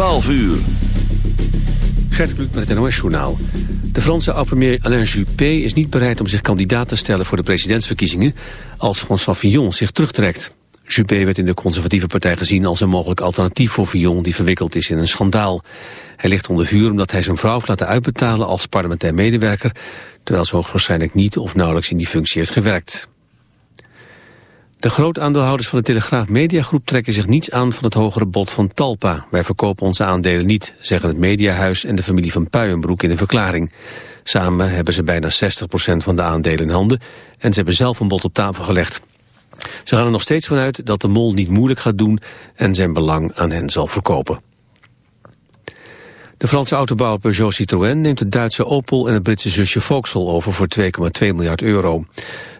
12 uur. Gert Kluk met het NOS-journaal. De Franse oud-premier Alain Juppé is niet bereid om zich kandidaat te stellen voor de presidentsverkiezingen als François Fillon zich terugtrekt. Juppé werd in de conservatieve partij gezien als een mogelijk alternatief voor Fillon die verwikkeld is in een schandaal. Hij ligt onder vuur omdat hij zijn vrouw heeft laten uitbetalen als parlementair medewerker, terwijl ze hoogstwaarschijnlijk niet of nauwelijks in die functie heeft gewerkt. De grootaandeelhouders van de Telegraaf Mediagroep trekken zich niets aan van het hogere bod van Talpa. Wij verkopen onze aandelen niet, zeggen het Mediahuis en de familie van Puijenbroek in een verklaring. Samen hebben ze bijna 60% van de aandelen in handen en ze hebben zelf een bod op tafel gelegd. Ze gaan er nog steeds vanuit dat de mol niet moeilijk gaat doen en zijn belang aan hen zal verkopen. De Franse autobouwer Peugeot Citroën neemt het Duitse Opel en het Britse zusje Vauxhall over voor 2,2 miljard euro.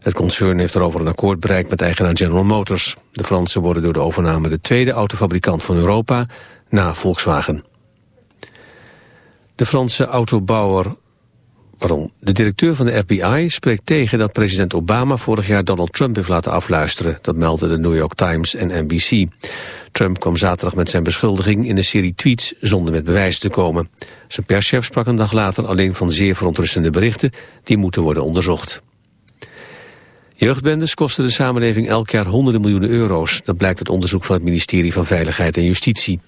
Het concern heeft erover een akkoord bereikt met eigenaar General Motors. De Fransen worden door de overname de tweede autofabrikant van Europa na Volkswagen. De Franse autobouwer Pardon. De directeur van de FBI spreekt tegen dat president Obama vorig jaar Donald Trump heeft laten afluisteren. Dat meldden de New York Times en NBC. Trump kwam zaterdag met zijn beschuldiging in een serie tweets zonder met bewijzen te komen. Zijn perschef sprak een dag later alleen van zeer verontrustende berichten die moeten worden onderzocht. Jeugdbendes kosten de samenleving elk jaar honderden miljoenen euro's. Dat blijkt uit onderzoek van het ministerie van Veiligheid en Justitie.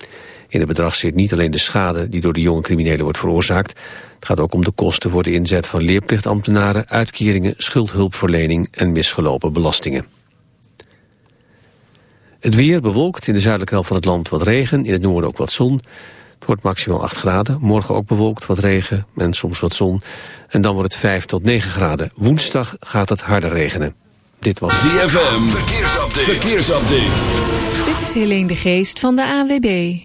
In het bedrag zit niet alleen de schade die door de jonge criminelen wordt veroorzaakt. Het gaat ook om de kosten voor de inzet van leerplichtambtenaren, uitkeringen, schuldhulpverlening en misgelopen belastingen. Het weer bewolkt, in de zuidelijke helft van het land wat regen, in het noorden ook wat zon. Het wordt maximaal 8 graden, morgen ook bewolkt, wat regen en soms wat zon. En dan wordt het 5 tot 9 graden. Woensdag gaat het harder regenen. Dit was ZFM, verkeersupdate. verkeersupdate. Dit is Helene de Geest van de AWB.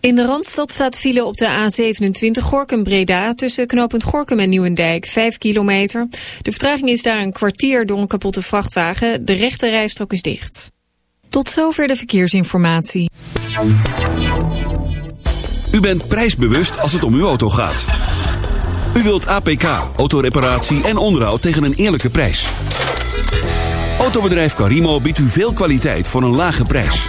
In de Randstad staat file op de A27 Gorkum-Breda... tussen knooppunt Gorkum en Nieuwendijk, 5 kilometer. De vertraging is daar een kwartier door een kapotte vrachtwagen. De rechte rijstrook is dicht. Tot zover de verkeersinformatie. U bent prijsbewust als het om uw auto gaat. U wilt APK, autoreparatie en onderhoud tegen een eerlijke prijs. Autobedrijf Carimo biedt u veel kwaliteit voor een lage prijs.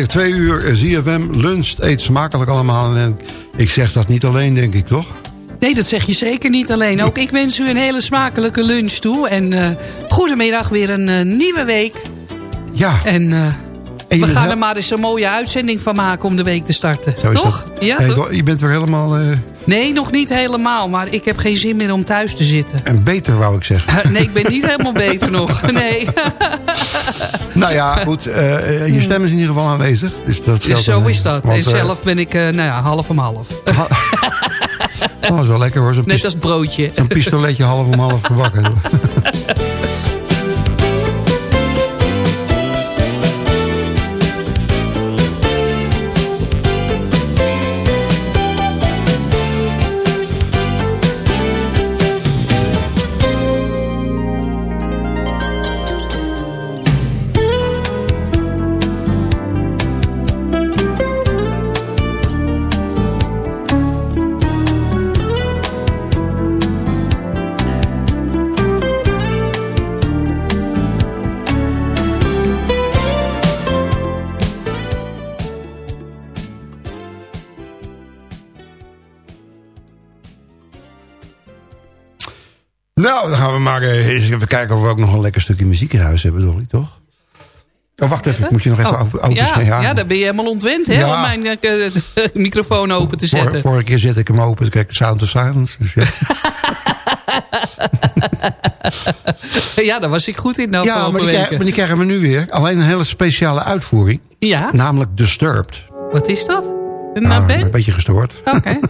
Weer twee uur ZFM lunch. Eet smakelijk allemaal. En ik zeg dat niet alleen, denk ik, toch? Nee, dat zeg je zeker niet alleen. Ook ik wens u een hele smakelijke lunch toe. En eh goedemiddag, weer een eh, nieuwe week. Ja. En, eh, we gaan er maar eens een mooie uitzending van maken om de week te starten. Zo is toch? dat. Ja, Hey, toch? je bent weer helemaal eh, Nee, nog niet helemaal. Maar ik heb geen zin meer om thuis te zitten. En beter, wou ik zeggen. Nee, ik ben niet helemaal beter nog. Nee. nou ja, goed. eh, je stem is in ieder geval aanwezig. Dus dat scheelt Zo is dat. want, En eh, zelf ben ik, eh, nou ja, half om half. dat is wel lekker hoor. Net als broodje. zo'n pistoletje half om half gebakken. maar eh, eens even kijken of we ook nog een lekker stukje muziek in huis hebben, Dolly, toch? Oh, wacht even. Ik moet je nog even Oh, open, ja, ja. ja, daar ben je helemaal ontwend, hè? Ja. Om mijn eh, microfoon open te Vor- zetten. vorige keer zet ik hem open, toen kijk ik Sound of Silence. Dus ja. Ja, daar was ik goed in de ja, maar die, krijgen, maar die krijgen we nu weer. Alleen een hele speciale uitvoering. Ja, Namelijk Disturbed. wat is dat? Een Nou, band? een beetje gestoord. Oké.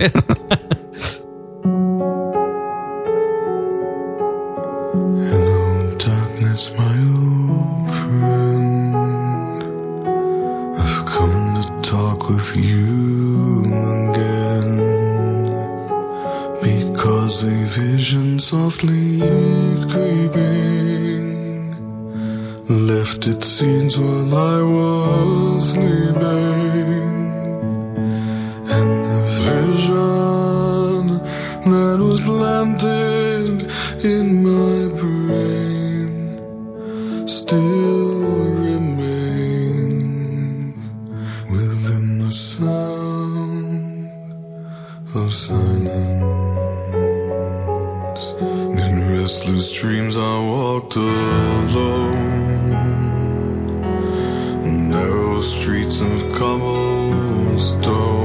Hello, darkness, my old friend. I've come to talk with you again. Because a vision softly creeping left its scenes while I was sleeping. And the vision that was planted in my brain still remains within the sound of silence. In restless dreams, I walked alone. Narrow streets of cobblestone.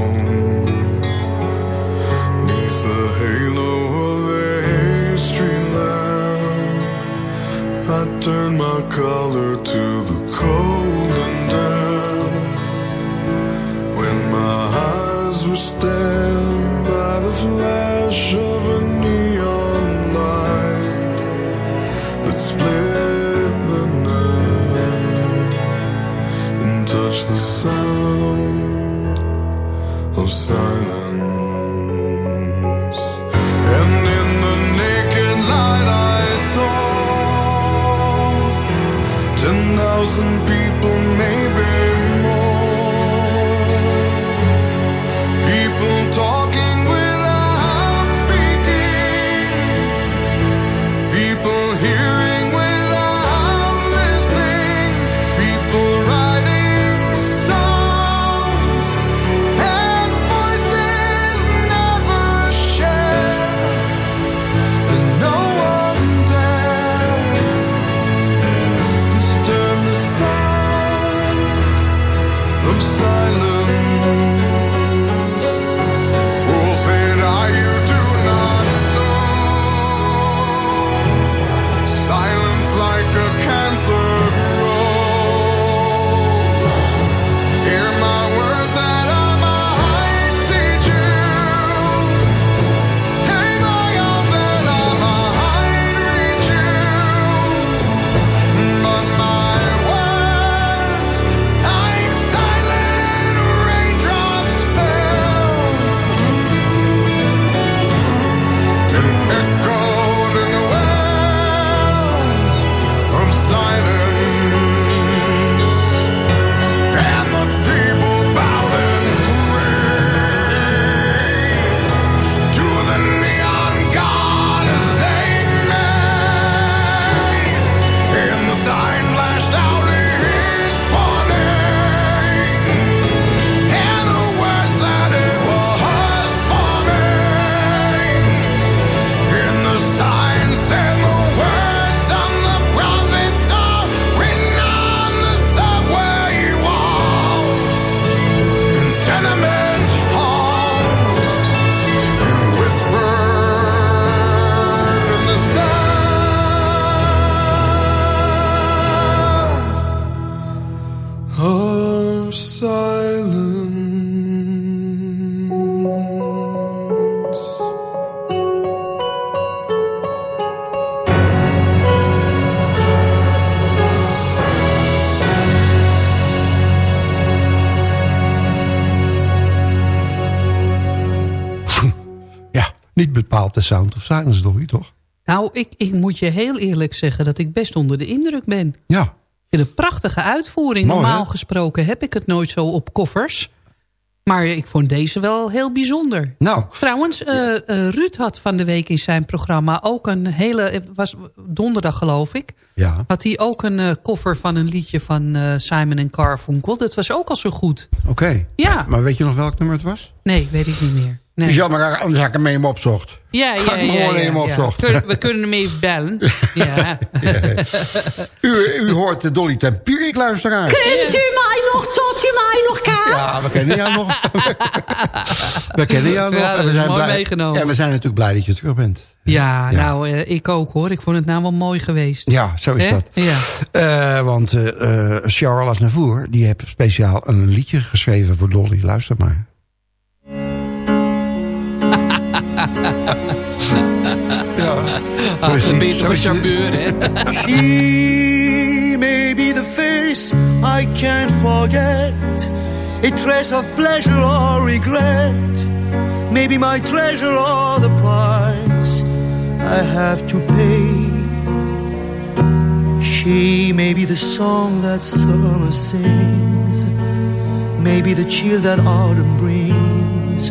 I turned my collar to the cold and damp. When my eyes were stabbed Sound of Silence, Dolly, toch? Nou, ik, ik moet je heel eerlijk zeggen dat ik best onder de indruk ben. Ja. Ik vind het een prachtige uitvoering. Mooi, Normaal hè? gesproken heb ik het nooit zo op koffers. Maar ik vond deze wel heel bijzonder. Nou, Trouwens, eh, eh, Ruud had van de week in zijn programma ook een hele... Was donderdag geloof ik. ja. Had hij ook een eh, koffer van een liedje van eh, Simon Carfunkel. Dat was ook al zo goed. Oké. Ja, Maar weet je nog welk nummer het was? nee, weet ik niet meer. Nee. Jammer, anders had ik hem even opzocht. Ja, ja, ik ja. maar gewoon ja, opzocht. We kunnen hem even bellen. Ja. U, u hoort de Dolly Tempierik luisteraar. Kunt u mij nog tot u mij nog kan? Ja, we kennen jou nog. we kennen jou nog. En we is zijn mooi blij. meegenomen. Ja, we zijn natuurlijk blij dat je terug bent. Ja, Ja. nou, eh, ik ook hoor. Ik vond het nou wel mooi geweest. Ja, zo is dat. Ja. Eh, want eh eh, Charles Aznavour, die heeft speciaal een liedje geschreven voor Dolly. Luister maar. ja, zo is die- dan ben je zo een is die- charbeur, hè? She may be the face I can't forget, a trace of pleasure or regret, maybe my treasure or the price I have to pay. She may be the song that summer sings, maybe the chill that autumn brings,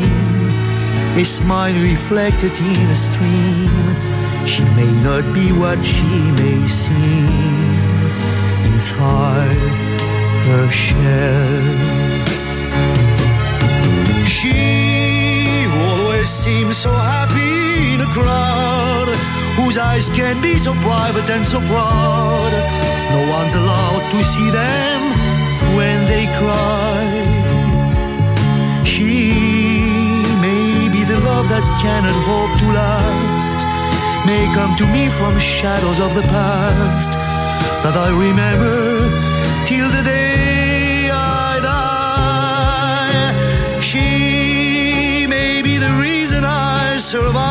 a smile reflected in a stream. She may not be what she may seem inside her shell. She always seems so happy in a crowd whose eyes can be so private and so proud. No one's allowed to see them when they cry. Love that cannot hope to last, may come to me from shadows of the past that I remember till the day I die. She may be the reason I survive,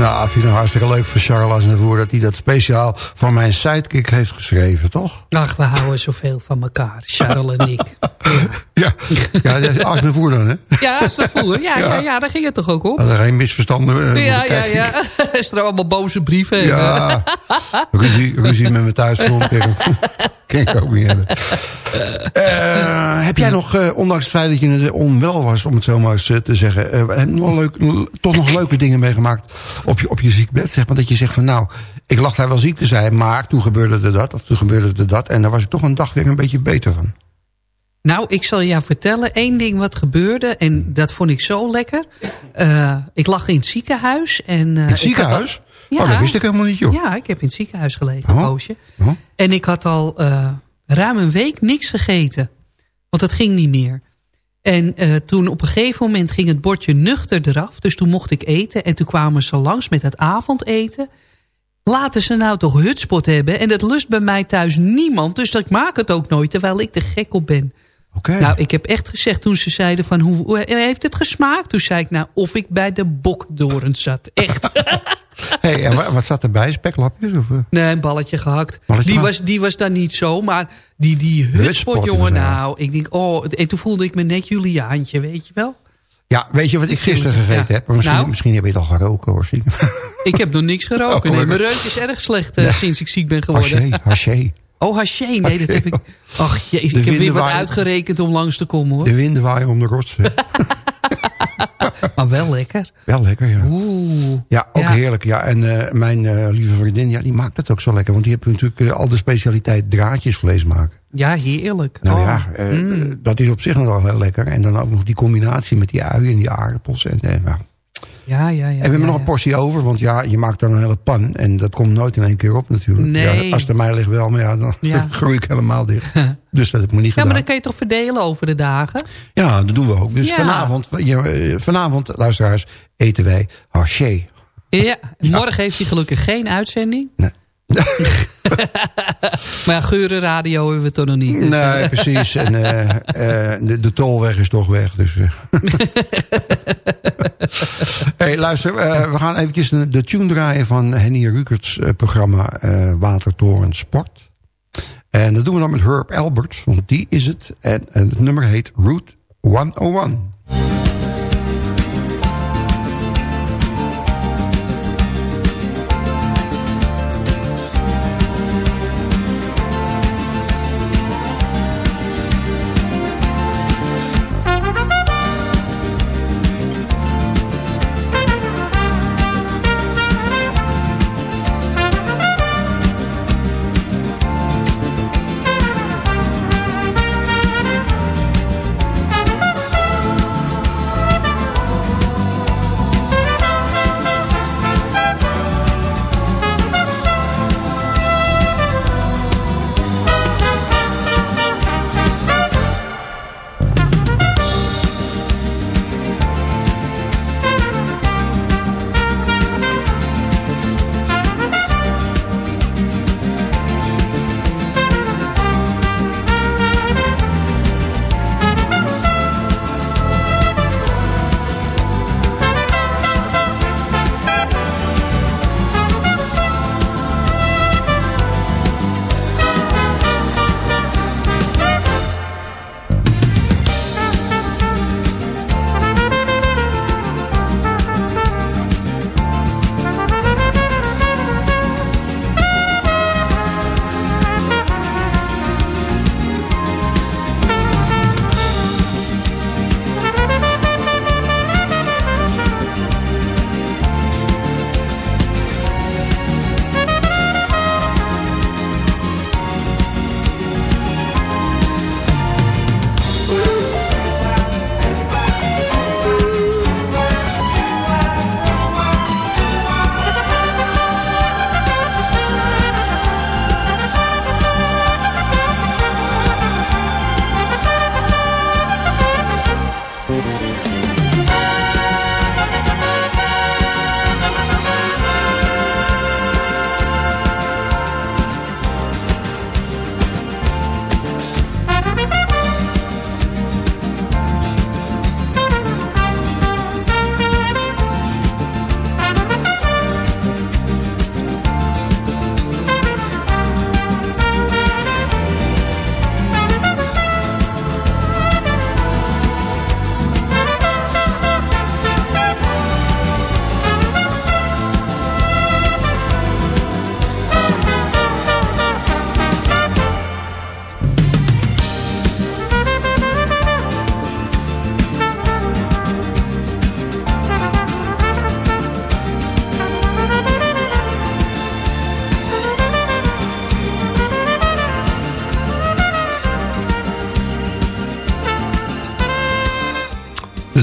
Nou, ik vind het hartstikke leuk voor Charles Aznavour... dat hij dat speciaal voor mijn sidekick heeft geschreven, toch? Ach, we houden zoveel van elkaar. Charles en ik. Ja, ja dat is dan, hè? Ja, zo voer. Ja, ja. Ja, daar ging het toch ook op? Had er geen misverstanden eh, Ja, ja, ja. Is er allemaal boze brieven? Ja, ruzie, ruzie met mijn thuisgrond. Ken ik ook niet hebben. Eh, heb jij nog, eh, ondanks het feit dat je onwel was, om het zo maar eens eh, te zeggen... eh, heb je nog leuk, toch nog leuke dingen meegemaakt op je, op je ziekbed? Zeg maar dat je zegt van nou, ik lag daar wel ziek te zijn... maar toen gebeurde er dat of toen gebeurde er dat... en daar was ik toch een dag weer een beetje beter van. Nou, ik zal jou vertellen één ding wat gebeurde. En dat vond ik zo lekker. Eh, ik lag in het ziekenhuis. En, In het ziekenhuis? al- Ja. Oh, dat wist ik helemaal niet, joh. Ja, ik heb in het ziekenhuis gelegen, een Oh. poosje. Oh. En ik had al eh, ruim een week niks gegeten. Want dat ging niet meer. En toen op een gegeven moment ging het bordje nuchter eraf. Dus toen mocht ik eten. En toen kwamen ze langs met het avondeten. Laten ze nou toch hutspot hebben. En dat lust bij mij thuis niemand. Dus ik maak het ook nooit, terwijl ik er gek op ben. Nou, ik heb echt gezegd toen ze zeiden van hoe, hoe heeft het gesmaakt? Toen zei ik nou of ik bij de bokdorens zat. Echt. Hey, en wa- wat zat erbij? Speklapjes? Of, eh? Nee, een balletje gehakt. Balletje die, gehakt. was, die was dan niet zo, maar die, die hutspot, Hutspot, jongen, nou, ik denk, oh, en toen voelde ik me net Juliaantje, weet je wel? Ja, weet je wat ik gisteren gegeten Ja. heb? Misschien, Nou? misschien heb je het al geroken hoor. Ik heb nog niks geroken. Oh, nee, mijn reuk is erg slecht eh, sinds ik ziek ben geworden. Haché, haché. Oh, haché. Nee, dat heb ik... Ach jezus, ik heb weer wat uitgerekend om langs te komen hoor. De winden waaien om de rotsen. Maar wel lekker. Wel lekker, ja. Oeh. Ja, ook Ja. heerlijk. Ja, en eh, mijn eh, lieve vriendin, ja, die maakt het ook zo lekker. Want die heeft natuurlijk eh, al de specialiteit draadjesvlees maken. Ja, heerlijk. Nou Oh. ja, Mm. dat is op zich nog wel heel lekker. En dan ook nog die combinatie met die uien en die aardappels. En, eh, nou. Ja, ja, ja. en we hebben ja, nog een portie over, want ja, je maakt dan een hele pan. En dat komt nooit in één keer op natuurlijk. Nee. Ja, als het aan mij ligt wel, maar ja, dan groei ik helemaal dicht. dus dat heb ik me niet Ja, maar gedaan. dan kan je toch verdelen over de dagen? Ja, dat doen we ook. Dus vanavond, eh, vanavond, luisteraars, eten wij haché. Ja, morgen heeft hij gelukkig geen uitzending. Nee. maar ja, geurenradio hebben we toch nog niet. dus, Nee, eh, precies. En eh, eh, de, de tolweg is toch weg. Dus, hey, luister, we gaan eventjes de, tune draaien van Henny Rukerts programma Watertoren Sport. En dat doen we dan met Herb Albert, want die is het. En, en het nummer heet Route 101.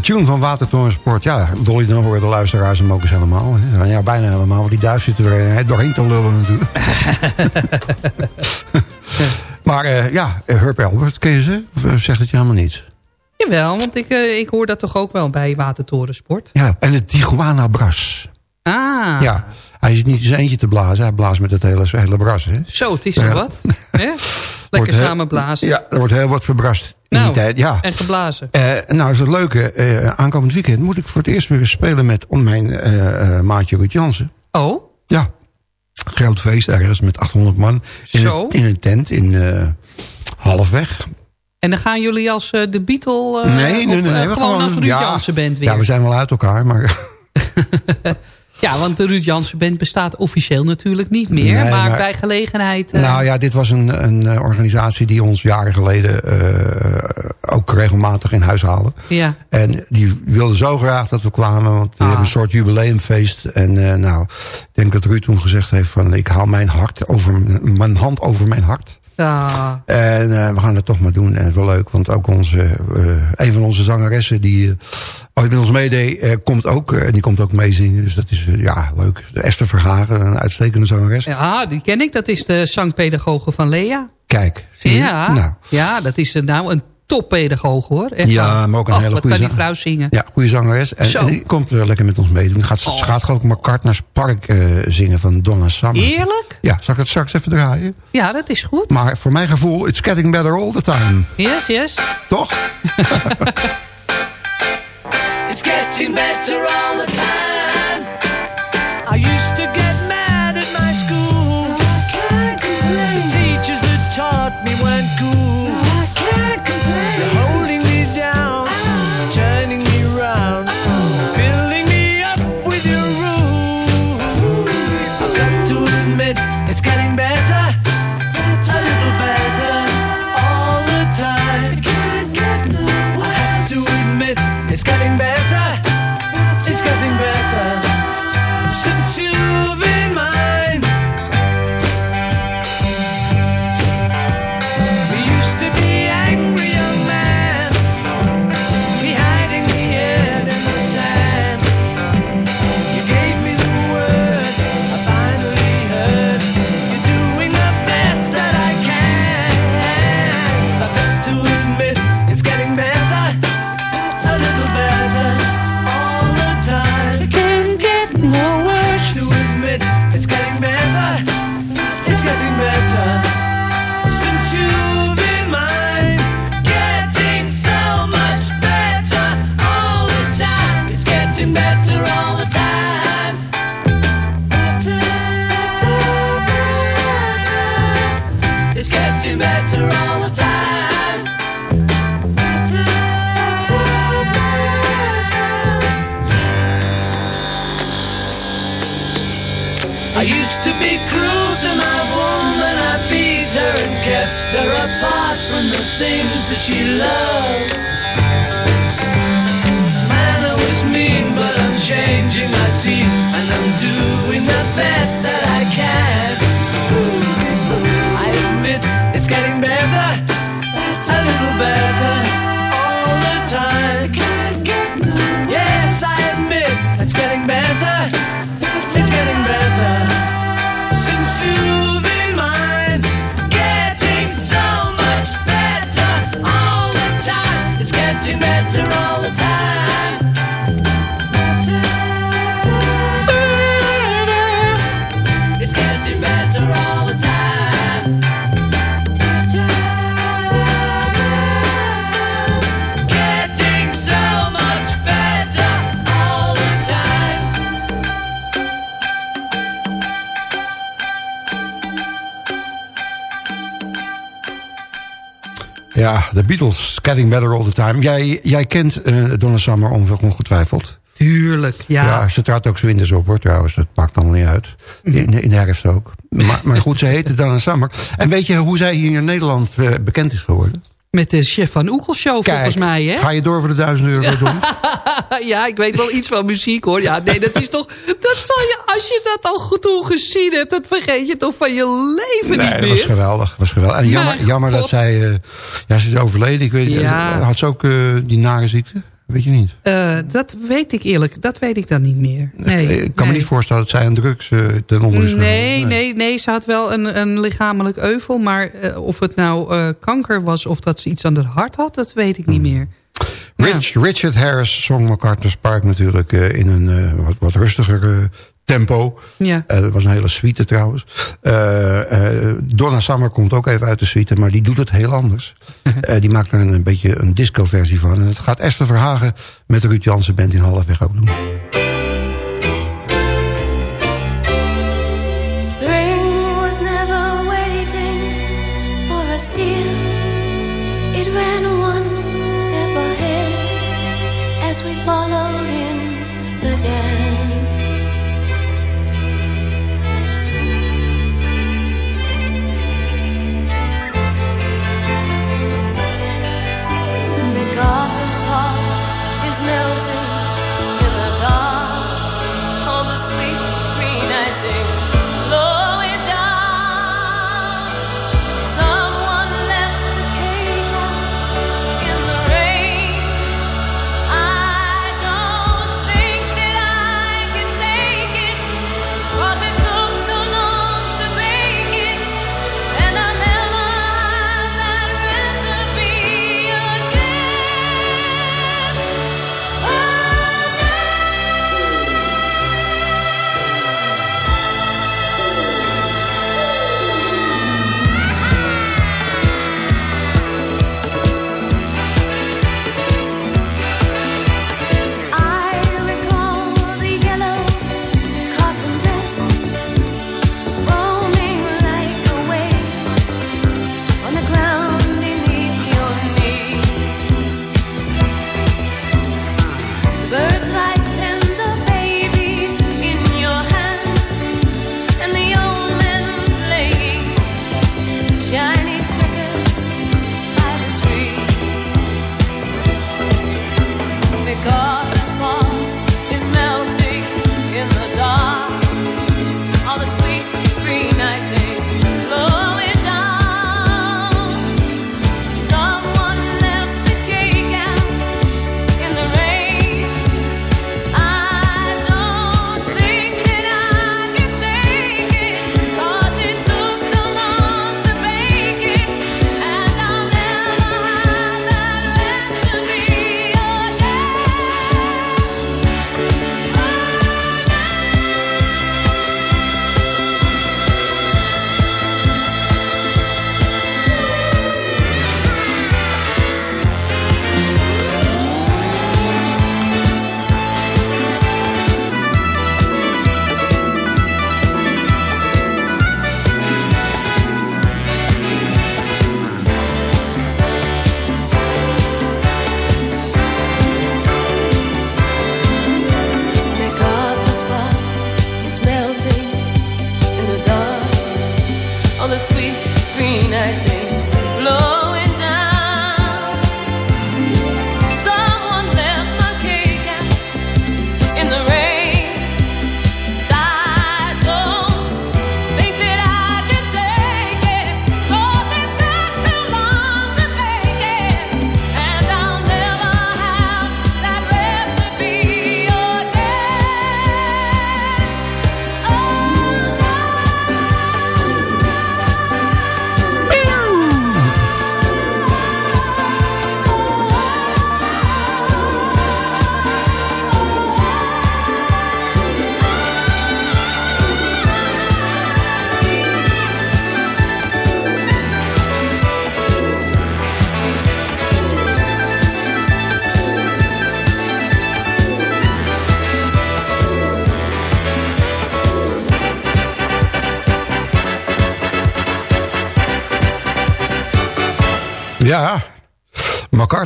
Tune van Watertoren Sport. Ja, Dolly, dan horen de luisteraars hem ook eens helemaal. Hè. Ja, bijna helemaal, want die duif zit er eh, doorheen te lullen natuurlijk. maar eh, ja, Herb Albert, ken je ze? Of eh, zegt het je helemaal niet? Jawel, want ik, ik hoor dat toch ook wel bij Watertorensport. Ja, en de Tijuana Bras. Ah, Ja, hij zit niet zijn eentje te blazen. Hij blaast met het hele, hele bras. Hè. zo, het is toch Ja. wat? Lekker heel- samen blazen. Ja, er wordt heel wat verbrast in nou, die tijd. Ja. en geblazen. Eh, nou is het leuke, eh, aankomend weekend moet ik voor het eerst weer spelen met om mijn eh, maatje Ruud Jansen. Oh, Ja, groot feest ergens met 800 man in, Zo. een, in een tent in halfweg. en dan gaan jullie als de Beatle... nee, nee, nee. of, nee, we gewoon als Ruud ja, Jansen bent weer. Ja, we zijn wel uit elkaar, maar Ja, want de Ruud Jansen Band bestaat officieel natuurlijk niet meer. Nee, maar, maar- bij gelegenheid... eh, Nou ja, dit was een, een eh, organisatie die ons jaren geleden eh, ook regelmatig in huis haalde. ja. En die wilde zo graag dat we kwamen, want die Ah. hebben een soort jubileumfeest. En nou, ik denk dat Ruud toen gezegd heeft van ik haal mijn hart over mijn hand over mijn hart. Ja. En eh, we gaan het toch maar doen. En het is wel leuk, want ook onze, eh, een van onze zangeressen die eh, ooit met ons meedeed, komt ook. en die komt ook meezingen. Dus dat is ja leuk. Esther Verhagen, een uitstekende zangeres. ja, die ken ik. Dat is de zangpedagoge van Lea. Kijk, zie je? Ja, Nou, ja dat is nou een toppedagoog hoor. Echt Ja, maar ook een hele wat goede kan die vrouw zingen. Ja, goede zangeres. En, en die komt eh, lekker met ons meedoen. Gaat, Ze Oh. gaat ook McCartney's Park eh, zingen van Donna Summer. Eerlijk? Ja, zal ik het straks even draaien? Ja, dat is goed. Maar voor mijn gevoel, it's getting better all the time. Yes, yes. Toch? It's getting better all the time. Things that she loved. Man, I was mean, but I'm changing. I see, de Beatles, getting better all the time. Jij, jij kent eh Donna Summer onge- ongetwijfeld. Tuurlijk, ja. Ja, ze trad ook winters op hoor trouwens. Dat maakt allemaal niet uit. In, de- in de herfst ook. Maar, maar goed, ze heette Donna Summer. En weet je hoe zij hier in Nederland eh, bekend is geworden? Met de chef van Oekel show volgens mij, hè? ga je door voor de duizend euro doen? ja, ik weet wel iets van muziek hoor. Ja, nee, dat is toch... Dat zal je, als je dat al goed toen gezien hebt... dat vergeet je toch van je leven Nee, niet dat was meer? geweldig. was geweldig. En jammer, jammer dat zij... eh, ja, ze is overleden. Ik weet, Ja. eh, Had ze ook eh, die nare ziekte? Weet je niet? Eh, dat weet ik eerlijk, dat weet ik dan niet meer. Nee, ik kan me niet voorstellen dat zij aan drugs eh, ten onder is. Nee, nee, nee, ze had wel een, een lichamelijk euvel. Maar eh, of het nou kanker was of dat ze iets aan haar hart had, dat weet ik niet Hmm. meer. Rich, Richard Harris zong MacArthur's Park natuurlijk in een wat, wat rustiger eh, tempo. Ja. Eh, dat was een hele suite trouwens. Eh, eh, Donna Summer komt ook even uit de suite, maar die doet het heel anders. Die maakt er een, een beetje een disco-versie van. En dat gaat Esther Verhagen met de Ruud Jansen Band in Halfweg ook doen.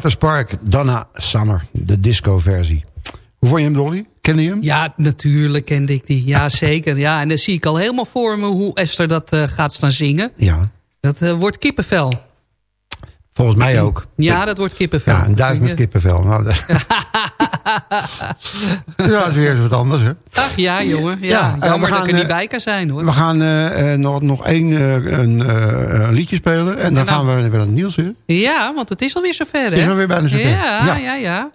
Martha's Park, Donna Summer. De disco-versie. Hoe vond je hem, Dolly? Kende je hem? Ja, natuurlijk kende ik die. Ja, zeker. Ja, en dan zie ik al helemaal voor me hoe Esther dat eh, gaat staan zingen. Ja. Dat eh, wordt kippenvel. Volgens mij ook. Ja, dat wordt kippenvel. Ja, een duif met kippenvel. Nou, dat... ja, is weer eens wat anders, hè? Ach ja, jongen. Ja, ja jammer eh, we gaan, ik er niet eh, bij kan zijn, hoor. We gaan eh, nog, nog één een, liedje spelen en, dan gaan we weer het nieuws in. Ja, want het is alweer zover, hè? Het is alweer bijna zover. Ja, ja, ja. ja.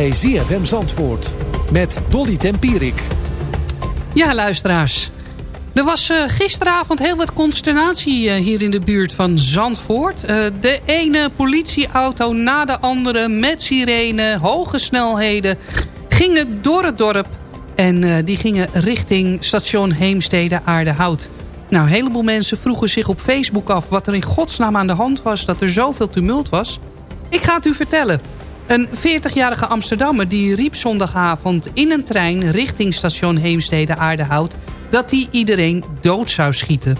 bij ZFM Zandvoort met Dolly Tempierik. Ja, luisteraars. Er was eh, gisteravond heel wat consternatie eh, hier in de buurt van Zandvoort. Eh, de ene politieauto na de andere met sirene, hoge snelheden... gingen door het dorp en die gingen richting station Heemstede-Aardehout. Nou, een heleboel mensen vroegen zich op Facebook af... wat er in godsnaam aan de hand was dat er zoveel tumult was. Ik ga het u vertellen... Een 40-jarige Amsterdammer die riep zondagavond in een trein... richting station Heemstede Aardehout... dat hij iedereen dood zou schieten.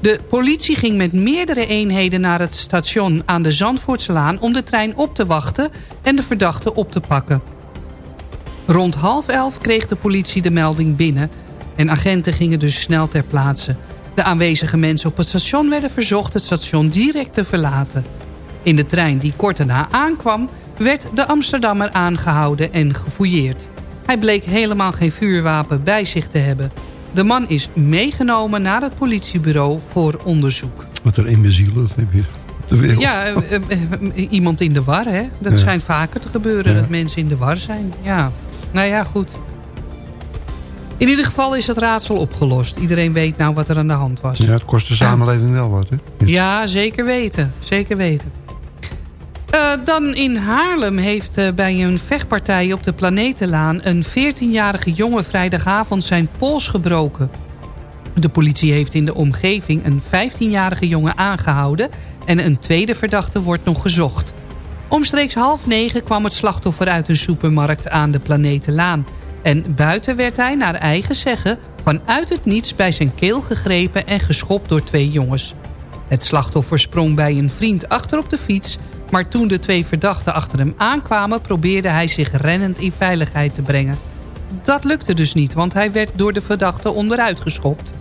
De politie ging met meerdere eenheden naar het station aan de Zandvoortslaan... om de trein op te wachten en de verdachte op te pakken. Rond half elf kreeg de politie de melding binnen... en agenten gingen dus snel ter plaatse. De aanwezige mensen op het station werden verzocht het station direct te verlaten. In de trein die kort daarna aankwam... werd de Amsterdammer aangehouden en gefouilleerd. Hij bleek helemaal geen vuurwapen bij zich te hebben. De man is meegenomen naar het politiebureau voor onderzoek. Wat een imbecielen heb je de wereld. Ja, eh, eh, eh, iemand in de war, hè? Dat Ja. schijnt vaker te gebeuren, Ja. dat mensen in de war zijn. Ja, nou ja, goed. In ieder geval is het raadsel opgelost. Iedereen weet nou wat er aan de hand was. Ja, het kost de samenleving wel wat, hè? Ja, zeker weten. Zeker weten. Eh, dan in Haarlem heeft eh, bij een vechtpartij op de Planetenlaan... een 14-jarige jongen vrijdagavond zijn pols gebroken. De politie heeft in de omgeving een 15-jarige jongen aangehouden... en een tweede verdachte wordt nog gezocht. Omstreeks half negen kwam het slachtoffer uit een supermarkt aan de Planetenlaan. En buiten werd hij, naar eigen zeggen, vanuit het niets bij zijn keel gegrepen en geschopt door twee jongens. Het slachtoffer sprong bij een vriend achter op de fiets... maar toen de twee verdachten achter hem aankwamen... probeerde hij zich rennend in veiligheid te brengen. Dat lukte dus niet, want hij werd door de verdachte onderuit geschopt.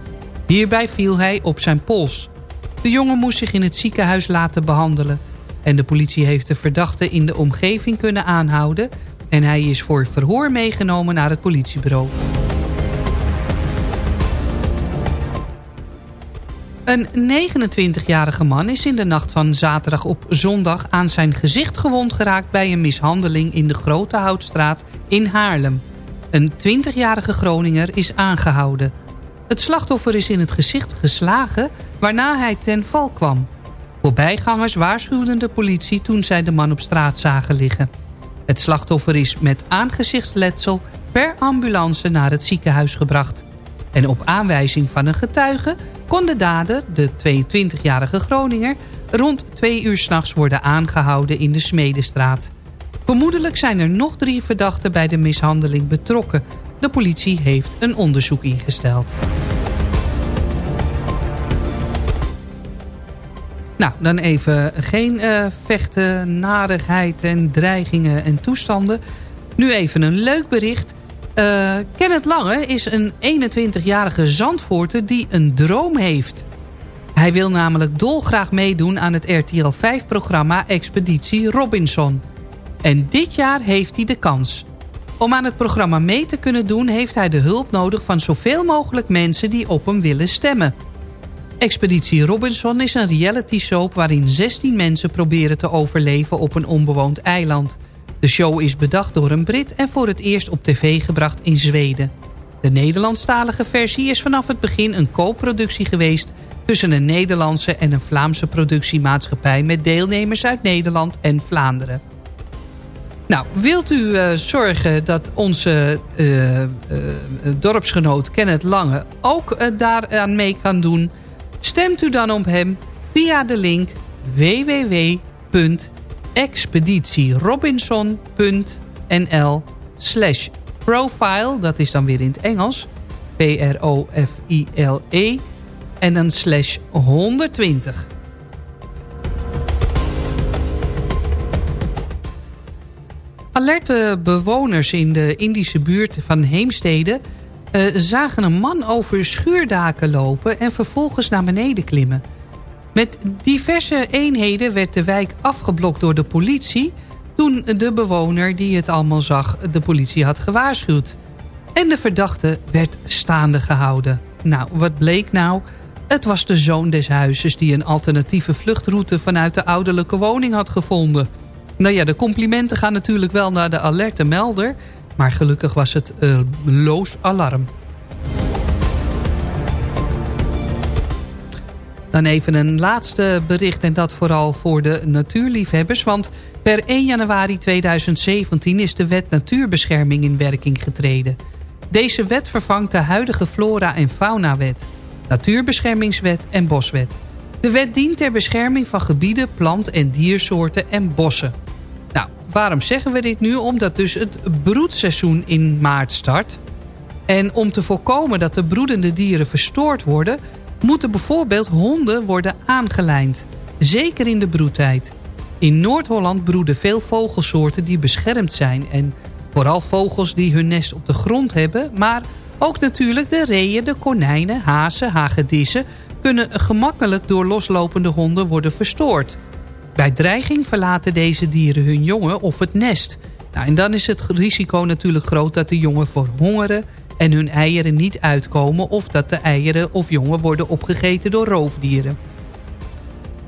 Hierbij viel hij op zijn pols. De jongen moest zich in het ziekenhuis laten behandelen. En de politie heeft de verdachte in de omgeving kunnen aanhouden... en hij is voor verhoor meegenomen naar het politiebureau. Een 29-jarige man is in de nacht van zaterdag op zondag aan zijn gezicht gewond geraakt bij een mishandeling in de Grote Houtstraat in Haarlem. Een 20-jarige Groninger is aangehouden. Het slachtoffer is in het gezicht geslagen waarna hij ten val kwam. Voorbijgangers waarschuwden de politie toen zij de man op straat zagen liggen. Het slachtoffer is met aangezichtsletsel per ambulance naar het ziekenhuis gebracht. En op aanwijzing van een getuige kon de dader, de 22-jarige Groninger... rond twee uur s'nachts worden aangehouden in de Smedestraat. Vermoedelijk zijn er nog drie verdachten bij de mishandeling betrokken. De politie heeft een onderzoek ingesteld. Nou, dan even geen eh, vechten, narigheid en dreigingen en toestanden. Nu even een leuk bericht. Eh Kenneth Lange is een 21-jarige Zandvoorter die een droom heeft. Hij wil namelijk dolgraag meedoen aan het RTL 5-programma Expeditie Robinson. En dit jaar heeft hij de kans. Om aan het programma mee te kunnen doen... heeft hij de hulp nodig van zoveel mogelijk mensen die op hem willen stemmen. Expeditie Robinson is een reality soap waarin 16 mensen proberen te overleven op een onbewoond eiland. De show is bedacht door een Brit en voor het eerst op tv gebracht in Zweden. De Nederlandstalige versie is vanaf het begin een co-productie geweest... tussen een Nederlandse en een Vlaamse productiemaatschappij... met deelnemers uit Nederland en Vlaanderen. Nou, wilt u eh, zorgen dat onze eh, eh, dorpsgenoot Kenneth Lange ook daaraan mee kan doen... stemt u dan op hem via de link www.expeditierobinson.nl slash profile, dat is dan weer in het Engels, P-R-O-F-I-L-E, en dan slash 120. Alerte bewoners in de Indische buurt van Heemstede... eh, zagen een man over schuurdaken lopen en vervolgens naar beneden klimmen. Met diverse eenheden werd de wijk afgeblokt door de politie... toen de bewoner die het allemaal zag de politie had gewaarschuwd. En de verdachte werd staande gehouden. Nou, wat bleek nou? Het was de zoon des huizes die een alternatieve vluchtroute... vanuit de ouderlijke woning had gevonden... Nou ja, de complimenten gaan natuurlijk wel naar de alerte melder. Maar gelukkig was het uh, loos alarm. Dan even een laatste bericht en dat vooral voor de natuurliefhebbers. Want per 1 januari 2017 is de wet natuurbescherming in werking getreden. Deze wet vervangt de huidige flora- en faunawet. Natuurbeschermingswet en boswet. De wet dient ter bescherming van gebieden, plant- en diersoorten en bossen. Nou, waarom zeggen we dit nu? Omdat dus het broedseizoen in maart start. En om te voorkomen dat de broedende dieren verstoord worden... moeten bijvoorbeeld honden worden aangelijnd. Zeker in de broedtijd. In Noord-Holland broeden veel vogelsoorten die beschermd zijn... en vooral vogels die hun nest op de grond hebben... maar ook natuurlijk de reeën, de konijnen, hazen, hagedissen... kunnen gemakkelijk door loslopende honden worden verstoord. Bij dreiging verlaten deze dieren hun jongen of het nest. Nou, en dan is het risico natuurlijk groot dat de jongen verhongeren... en hun eieren niet uitkomen... of dat de eieren of jongen worden opgegeten door roofdieren.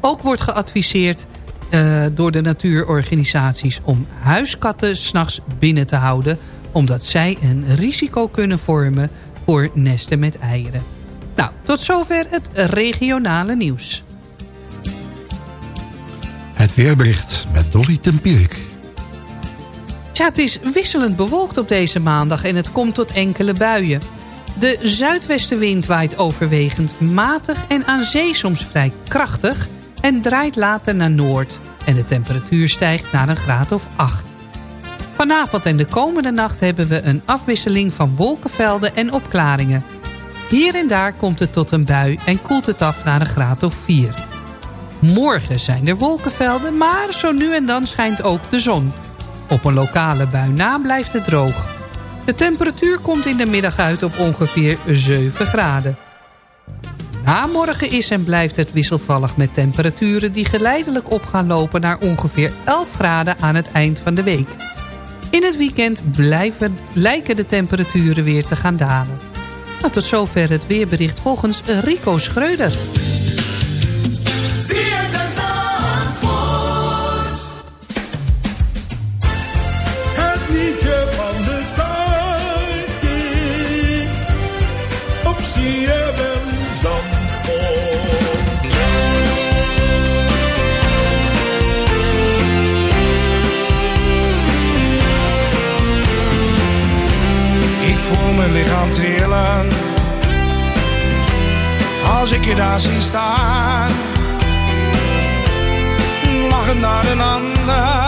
Ook wordt geadviseerd uh, door de natuurorganisaties... om huiskatten s'nachts binnen te houden... omdat zij een risico kunnen vormen voor nesten met eieren. Nou, tot zover het regionale nieuws. Het weerbericht met Dolly Tempierik. Het is wisselend bewolkt op deze maandag en het komt tot enkele buien. De zuidwestenwind waait overwegend matig en aan zee soms vrij krachtig... en draait later naar noord. En de temperatuur stijgt naar een graad of 8. Vanavond en de komende nacht hebben we een afwisseling van wolkenvelden en opklaringen. Hier en daar komt het tot een bui en koelt het af naar een graad of 4. Morgen zijn er wolkenvelden, maar zo nu en dan schijnt ook de zon. Op een lokale bui na blijft het droog. De temperatuur komt in de middag uit op ongeveer 7 graden. Na morgen is en blijft het wisselvallig met temperaturen die geleidelijk op gaan lopen naar ongeveer 11 graden aan het eind van de week. In het weekend blijven, lijken de temperaturen weer te gaan dalen. Nou, tot zover het weerbericht volgens Rico Schreuder. Liedje van de Zuidkiek op CFM Zandvoort. Ik voel mijn lichaam trillen. Als ik je daar zie staan Lachend naar een ander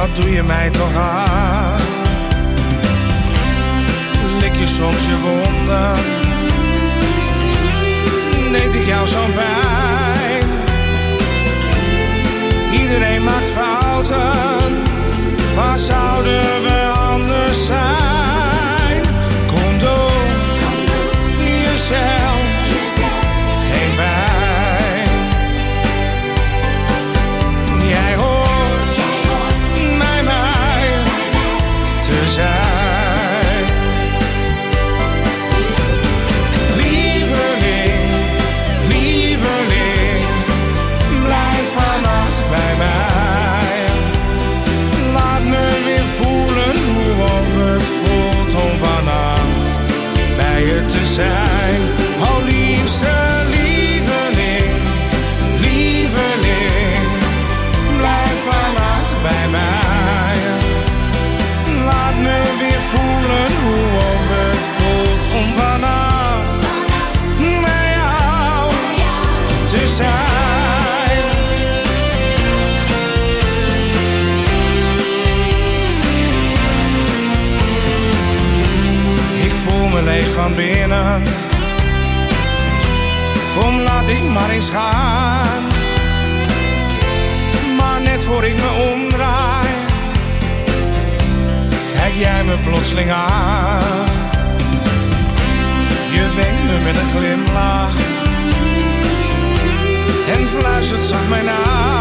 Wat doe je mij toch aan? Lik je soms je wonden? Deed ik jou zo'n pijn? Iedereen maakt fouten Waar zouden we anders zijn? Kom door jezelf binnen. Kom, laat ik maar eens gaan. Maar net voor ik me omdraai, kijk jij me plotseling aan. Je wenkt me met een glimlach en fluistert zacht mij na.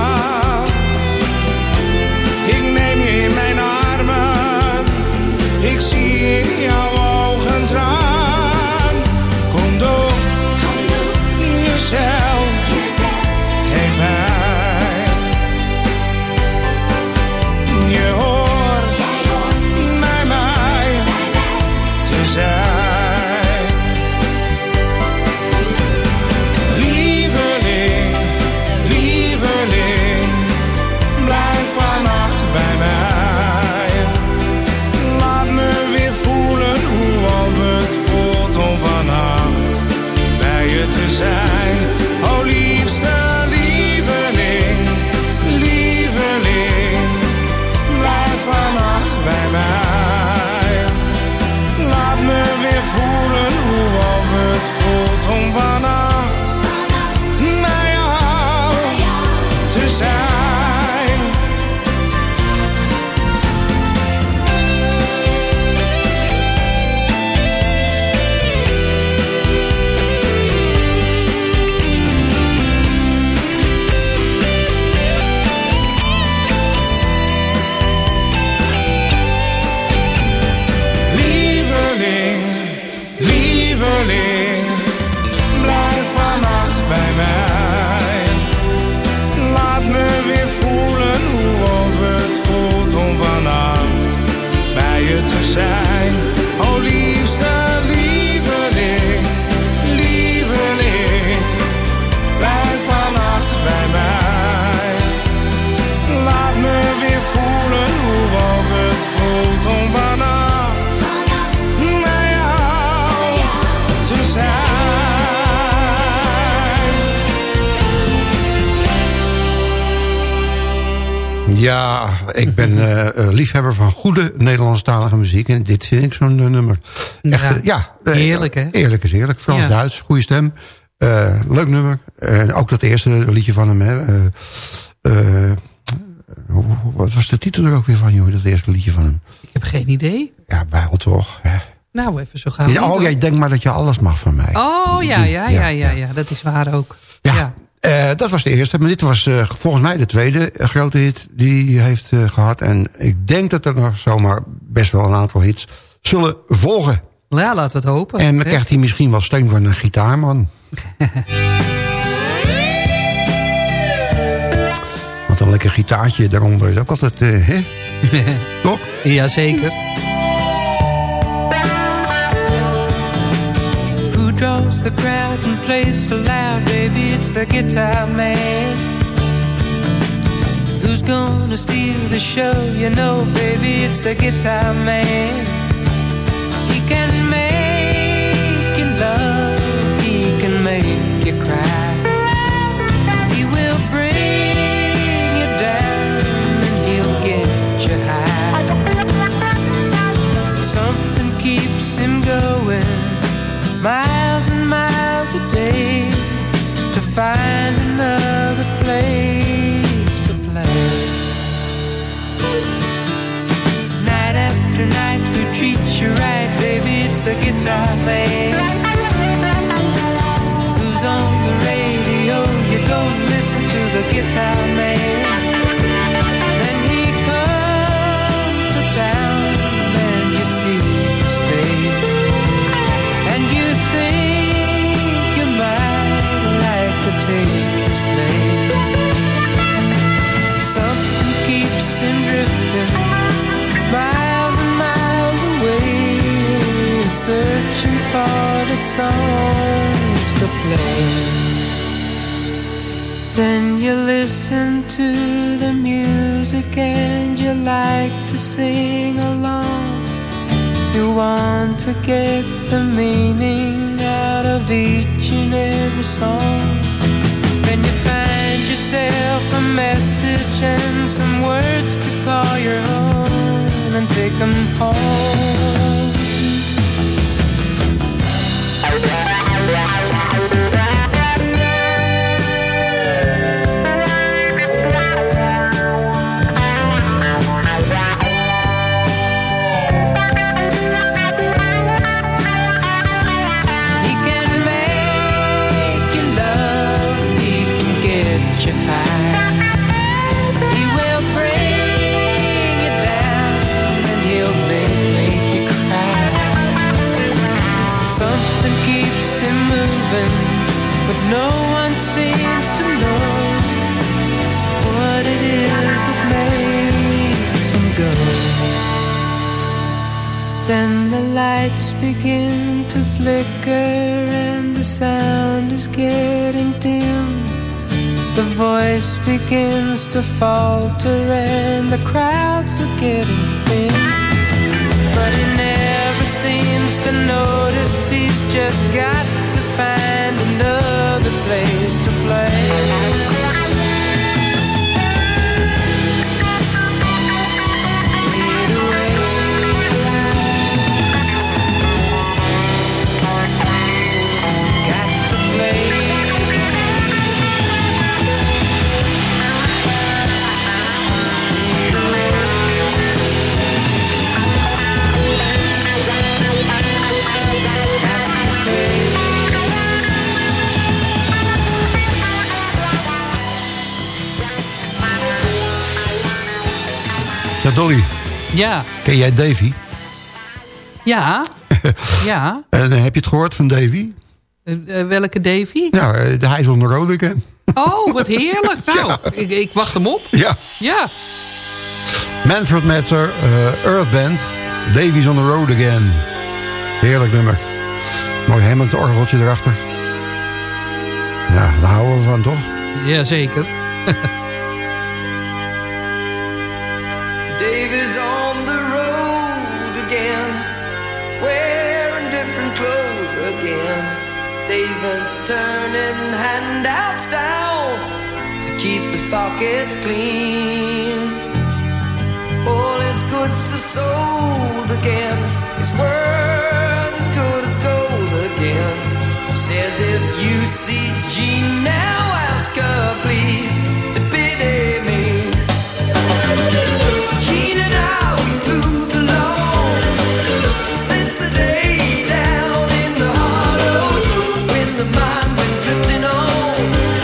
Ja, ik ben eh, eh, liefhebber van goede Nederlandstalige muziek. En dit vind ik zo'n eh, nummer. Echt, Ja. ja, Heerlijk, hè? Eerlijk is eerlijk. Frans-Duits, goede stem. Leuk nummer. En ook dat eerste liedje van hem. Hè. Wat was de titel er ook weer van, joh? Dat eerste liedje van hem. Ik heb geen idee. Ja, Bijl toch. Hè. Nou, even zo gaan. Ja, oh, jij denkt maar dat je alles mag van mij. Oh, ja, ja, ja, ja, ja. Dat is waar ook. Ja. Eh, dat was de eerste, maar dit was eh, volgens mij de tweede grote hit die hij heeft eh, gehad. En ik denk dat er nog zomaar best wel een aantal hits zullen volgen. Ja, laten we het hopen. En dan hè? krijgt hij misschien wel steun van een gitaarman. Want een lekker gitaartje daaronder is ook altijd, hè? Toch? Jazeker. Draws the crowd and plays so loud, baby? It's the guitar man. Who's gonna steal the show? You know, baby, it's the guitar man. He can make you love, he can make you cry. It's the Ja, ken jij Davy? ja, ja. En eh, heb je het gehoord van Davy? Eh, eh, welke Davy? Nou, hij is on the road again. Oh, wat heerlijk. Nou, ik, ik wacht hem op. Ja. Ja. Manfred Metzer, eh Earth Band, Davy's on the road again. Heerlijk nummer. Mooi Hammond orgeltje erachter. Ja, daar houden we van, toch? Jazeker. Davis turning handouts down to keep his pockets clean. All his goods are sold again. His world as good as gold again. Says if you see Gene now. On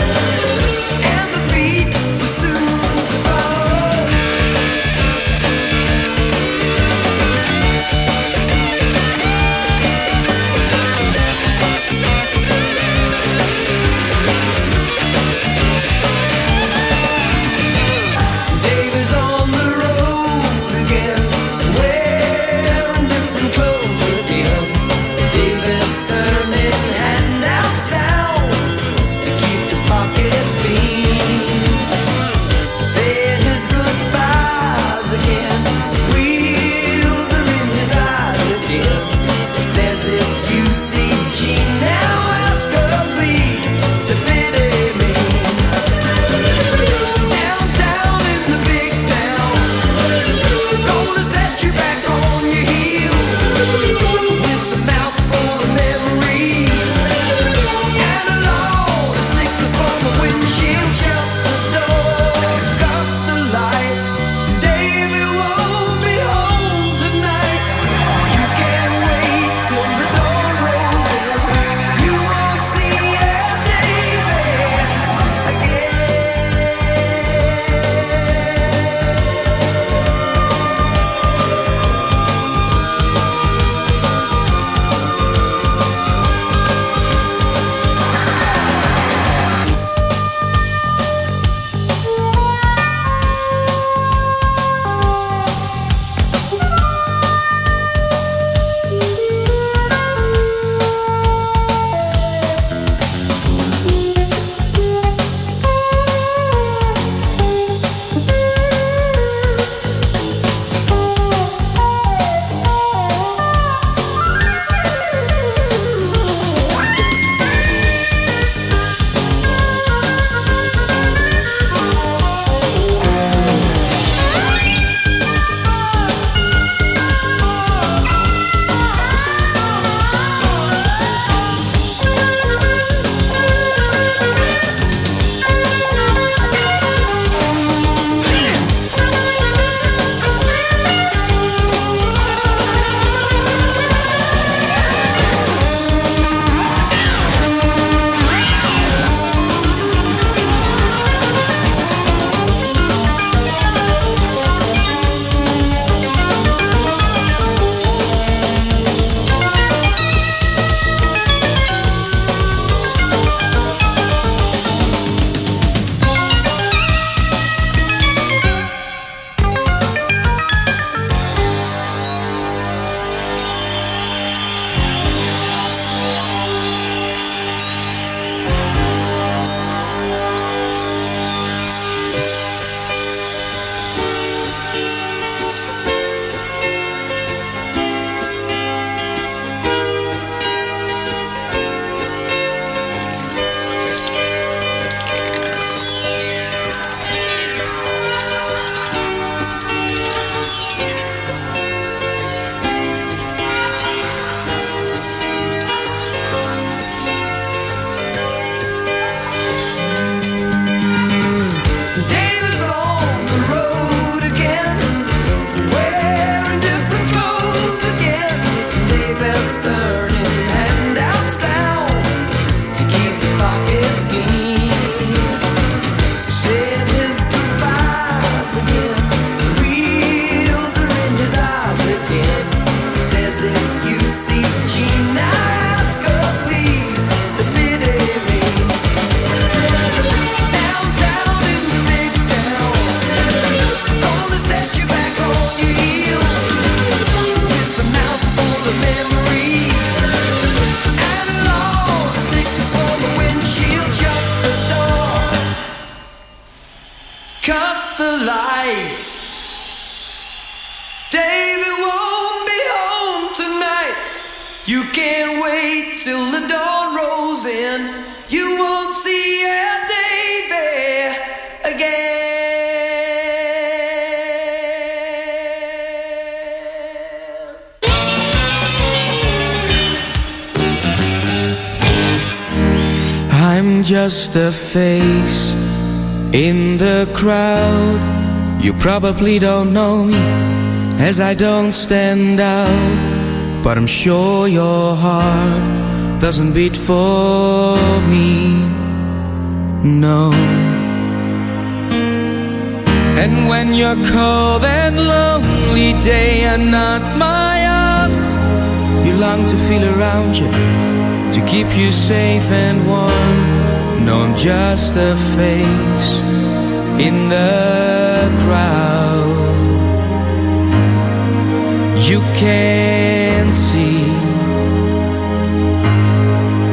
just a face in the crowd. You probably don't know me as I don't stand out. But I'm sure your heart doesn't beat for me. No. And when you're cold and lonely day are not my arms, you long to feel around you to keep you safe and warm. No, I'm just a face in the crowd. You can't see,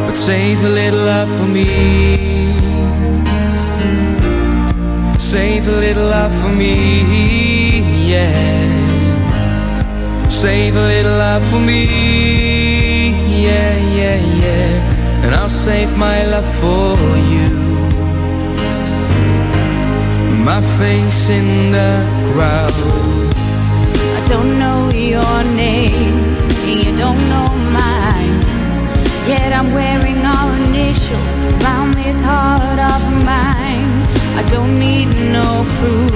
but save a little love for me. Save a little love for me, yeah. Save a little love for me, yeah, yeah, yeah. And I'll save my love for you. My face in the crowd. I don't know your name, you don't know mine. Yet I'm wearing our initials around this heart of mine. I don't need no proof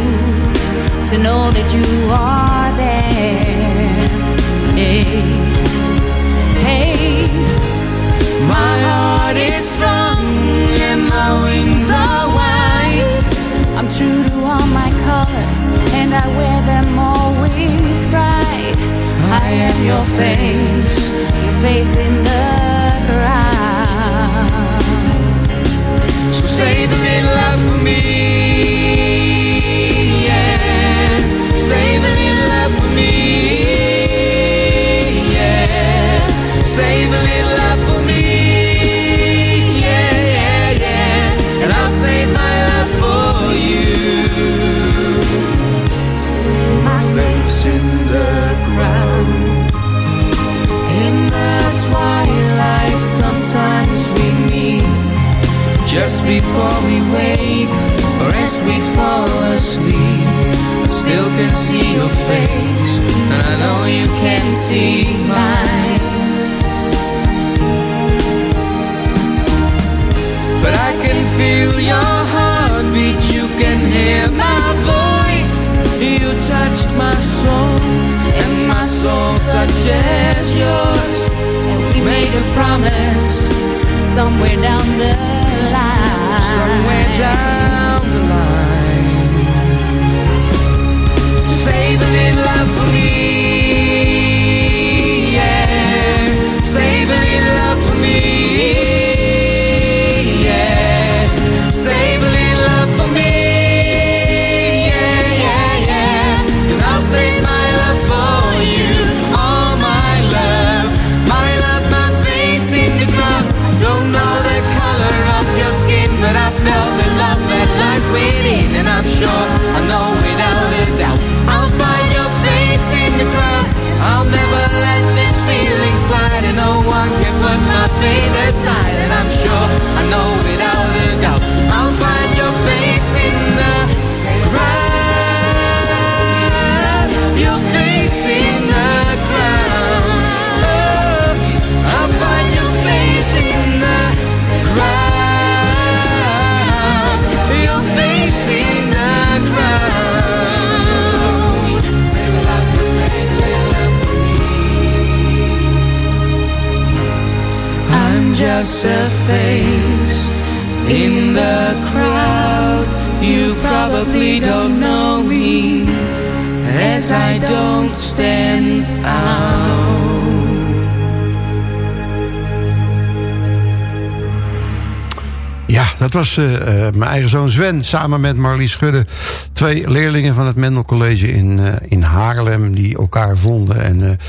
to know that you are there. Hey, hey, my heart is strong and my wings are wide. I'm true to all my colors and I wear them all with pride. I am your face, your face in the crowd. So save a little love for me, yeah. Save a little before we wake or as we fall asleep. I still can see your face, and I know you can see mine. But I can feel your heartbeat, you can hear my voice. You touched my soul, and my soul touches yours. And we made a promise somewhere down the Life. Dat was eh, eh, mijn eigen zoon Sven samen met Marlies Schudde. Twee leerlingen van het Mendel College in, eh, in Haarlem die elkaar vonden. En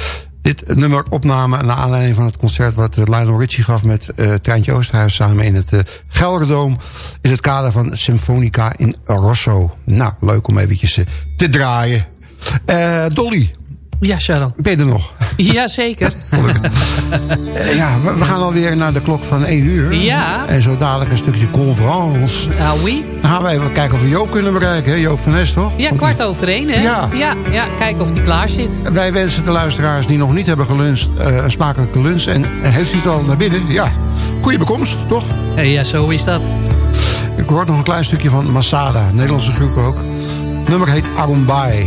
dit nummer opnamen naar aanleiding van het concert... wat Lionel Richie gaf met eh Treintje Oosterhuis samen in het uh, Gelderdoom... in het kader van Symfonica in Rosso. Nou, leuk om eventjes te draaien. Dolly. Ja, Sharon. Ben je er nog? Jazeker. ja, eh, we, gaan alweer naar de klok van 1 uur. Ja. En zo dadelijk een stukje conference. Ah, oui. Dan gaan we even kijken of we Joop kunnen bereiken, hè? Joop van Nes, toch? Ja, kwart over één, hè? Ja. ja. Ja, kijken of die klaar zit. Wij wensen de luisteraars die nog niet hebben geluncht... Eh, een smakelijke lunch. En eh, heeft u het al naar binnen? Ja. Goeie bekomst, toch? Hey, ja, zo is dat. Ik hoor nog een klein stukje van Masada. Nederlandse groep ook. Nummer heet Arumbai.